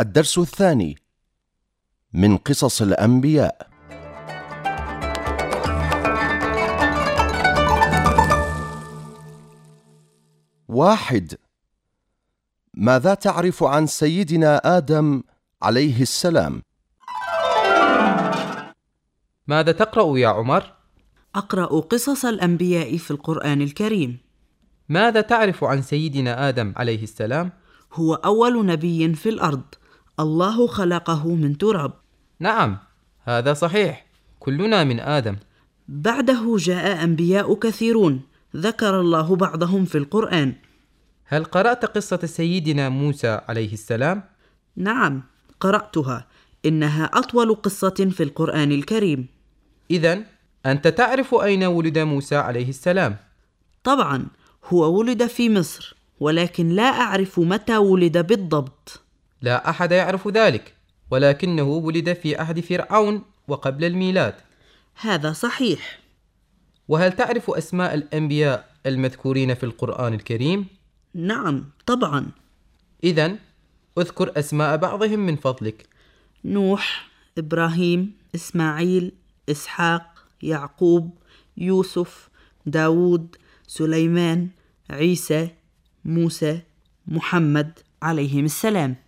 الدرس الثاني من قصص الأنبياء واحد ماذا تعرف عن سيدنا آدم عليه السلام؟ ماذا تقرأ يا عمر؟ أقرأ قصص الأنبياء في القرآن الكريم ماذا تعرف عن سيدنا آدم عليه السلام؟ هو أول نبي في الأرض الله خلقه من تراب. نعم هذا صحيح. كلنا من آدم. بعده جاء أنبياء كثيرون. ذكر الله بعضهم في القرآن. هل قرأت قصة سيدنا موسى عليه السلام؟ نعم قرأتها. إنها أطول قصة في القرآن الكريم. إذا أنت تعرف أين ولد موسى عليه السلام؟ طبعا هو ولد في مصر ولكن لا أعرف متى ولد بالضبط. لا أحد يعرف ذلك ولكنه ولد في عهد فرعون وقبل الميلاد. هذا صحيح. وهل تعرف أسماء الأنبياء المذكورين في القرآن الكريم؟ نعم طبعا. إذا اذكر أسماء بعضهم من فضلك. نوح إبراهيم إسماعيل إسحاق يعقوب يوسف داود سليمان عيسى موسى محمد عليهم السلام.